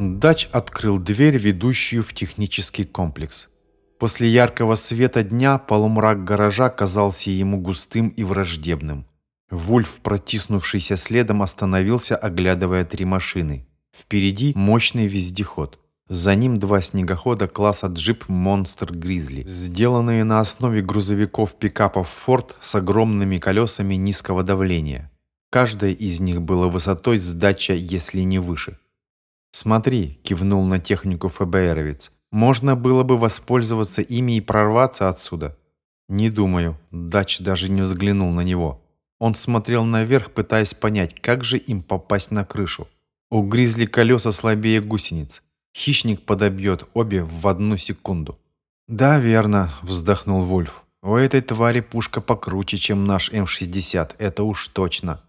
Дач открыл дверь, ведущую в технический комплекс. После яркого света дня полумрак гаража казался ему густым и враждебным. Вульф, протиснувшийся следом, остановился, оглядывая три машины. Впереди мощный вездеход. За ним два снегохода класса джип Monster Grizzly, сделанные на основе грузовиков-пикапов Ford с огромными колесами низкого давления. Каждая из них была высотой с дача, если не выше. «Смотри», — кивнул на технику ФБРовец, «можно было бы воспользоваться ими и прорваться отсюда». «Не думаю», — Дач даже не взглянул на него. Он смотрел наверх, пытаясь понять, как же им попасть на крышу. У гризли колеса слабее гусениц. Хищник подобьет обе в одну секунду. «Да, верно», — вздохнул Вольф. «У этой твари пушка покруче, чем наш М-60, это уж точно.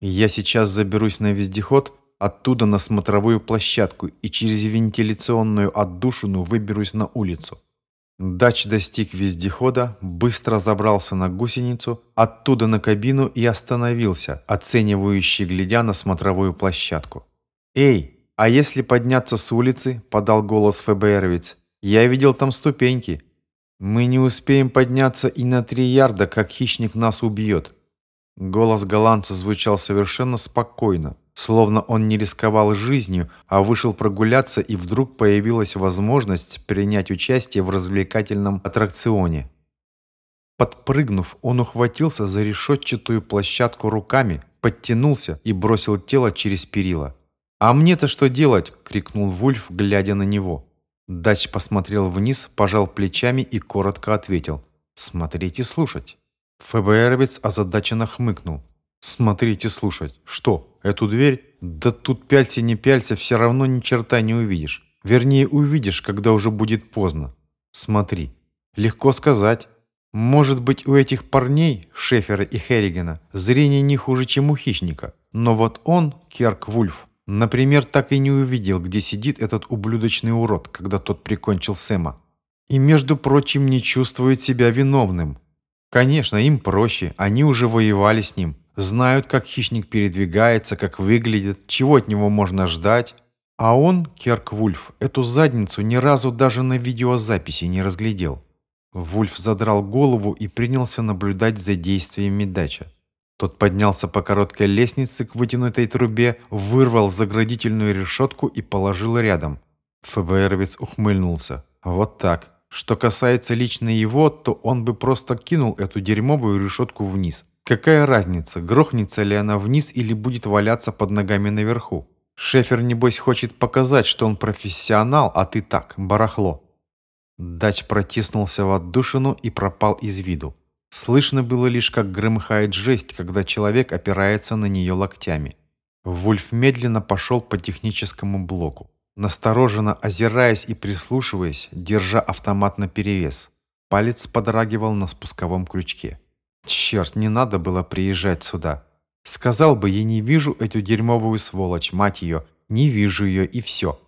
Я сейчас заберусь на вездеход, оттуда на смотровую площадку и через вентиляционную отдушину выберусь на улицу. Дач достиг вездехода, быстро забрался на гусеницу, оттуда на кабину и остановился, оценивающий глядя на смотровую площадку. «Эй, а если подняться с улицы?» – подал голос ФБРовец. «Я видел там ступеньки. Мы не успеем подняться и на три ярда, как хищник нас убьет. Голос голландца звучал совершенно спокойно, словно он не рисковал жизнью, а вышел прогуляться, и вдруг появилась возможность принять участие в развлекательном аттракционе. Подпрыгнув, он ухватился за решетчатую площадку руками, подтянулся и бросил тело через перила. «А мне-то что делать?» — крикнул Вульф, глядя на него. Дач посмотрел вниз, пожал плечами и коротко ответил. «Смотреть и слушать». ФБРовец озадаченно хмыкнул. «Смотрите, слушать. Что, эту дверь? Да тут пялься не пялься, все равно ни черта не увидишь. Вернее, увидишь, когда уже будет поздно. Смотри. Легко сказать. Может быть, у этих парней, Шефера и Херригена, зрение не хуже, чем у хищника. Но вот он, Керк Вульф, например, так и не увидел, где сидит этот ублюдочный урод, когда тот прикончил Сэма. И, между прочим, не чувствует себя виновным. Конечно, им проще, они уже воевали с ним, знают, как хищник передвигается, как выглядит, чего от него можно ждать. А он, Керк Вульф, эту задницу ни разу даже на видеозаписи не разглядел. Вульф задрал голову и принялся наблюдать за действиями дача. Тот поднялся по короткой лестнице к вытянутой трубе, вырвал заградительную решетку и положил рядом. ФБРовец ухмыльнулся. Вот так. Что касается лично его, то он бы просто кинул эту дерьмовую решетку вниз. Какая разница, грохнется ли она вниз или будет валяться под ногами наверху? Шефер, небось, хочет показать, что он профессионал, а ты так, барахло. Дач протиснулся в отдушину и пропал из виду. Слышно было лишь, как громыхает жесть, когда человек опирается на нее локтями. Вульф медленно пошел по техническому блоку настороженно озираясь и прислушиваясь, держа автомат наперевес. Палец подрагивал на спусковом крючке. Черт, не надо было приезжать сюда. Сказал бы, я не вижу эту дерьмовую сволочь, мать ее, не вижу ее и все.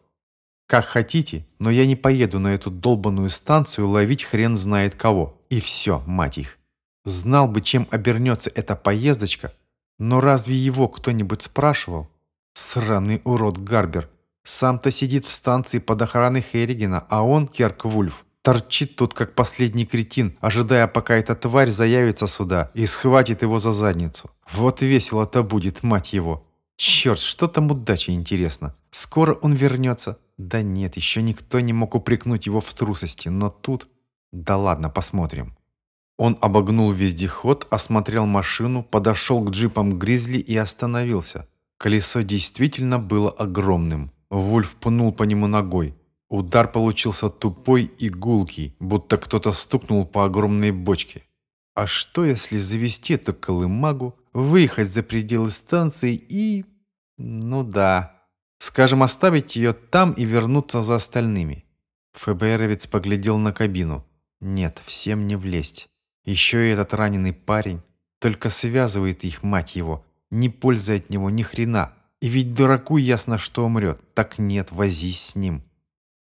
Как хотите, но я не поеду на эту долбанную станцию ловить хрен знает кого. И все, мать их. Знал бы, чем обернется эта поездочка, но разве его кто-нибудь спрашивал? Сраный урод Гарбер, сам-то сидит в станции под охраной Херригена, а он, Керк Вульф, торчит тут как последний кретин, ожидая, пока эта тварь заявится сюда и схватит его за задницу. Вот весело-то будет, мать его. Черт, что там удача, интересно. Скоро он вернется? Да нет, еще никто не мог упрекнуть его в трусости, но тут... Да ладно, посмотрим. Он обогнул вездеход, осмотрел машину, подошел к джипам Гризли и остановился. Колесо действительно было огромным. Вульф пнул по нему ногой. Удар получился тупой и гулкий, будто кто-то стукнул по огромной бочке. А что, если завести эту колымагу, выехать за пределы станции и... Ну да. Скажем, оставить ее там и вернуться за остальными. ФБРовец поглядел на кабину. Нет, всем не влезть. Еще и этот раненый парень. Только связывает их, мать его. Не пользы от него ни хрена. И ведь дураку ясно, что умрет. Так нет, возись с ним.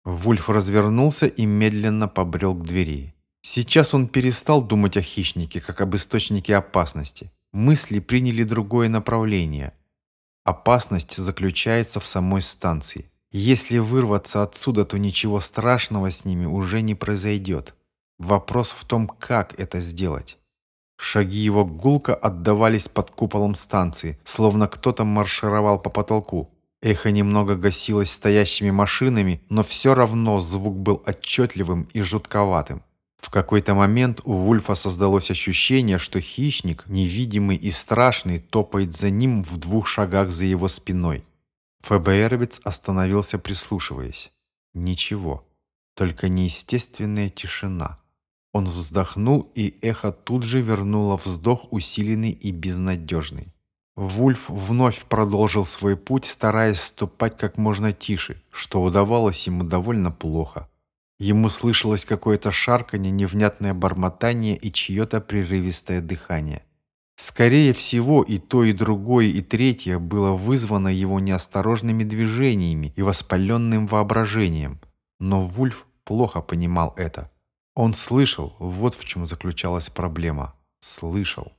Вульф развернулся и медленно побрел к двери. Сейчас он перестал думать о хищнике, как об источнике опасности. Мысли приняли другое направление. Опасность заключается в самой станции. Если вырваться отсюда, то ничего страшного с ними уже не произойдет. Вопрос в том, как это сделать. Шаги его гулко отдавались под куполом станции, словно кто-то маршировал по потолку. Эхо немного гасилось стоящими машинами, но все равно звук был отчетливым и жутковатым. В какой-то момент у Вульфа создалось ощущение, что хищник, невидимый и страшный, топает за ним в двух шагах за его спиной. ФБРовец остановился, прислушиваясь. Ничего, только неестественная тишина. Он вздохнул, и эхо тут же вернуло вздох усиленный и безнадежный. Вульф вновь продолжил свой путь, стараясь ступать как можно тише, что удавалось ему довольно плохо. Ему слышалось какое-то шарканье, невнятное бормотание и чье-то прерывистое дыхание. Скорее всего, и то, и другое, и третье было вызвано его неосторожными движениями и воспаленным воображением. Но Вульф плохо понимал это. Он слышал, вот в чем заключалась проблема. Слышал.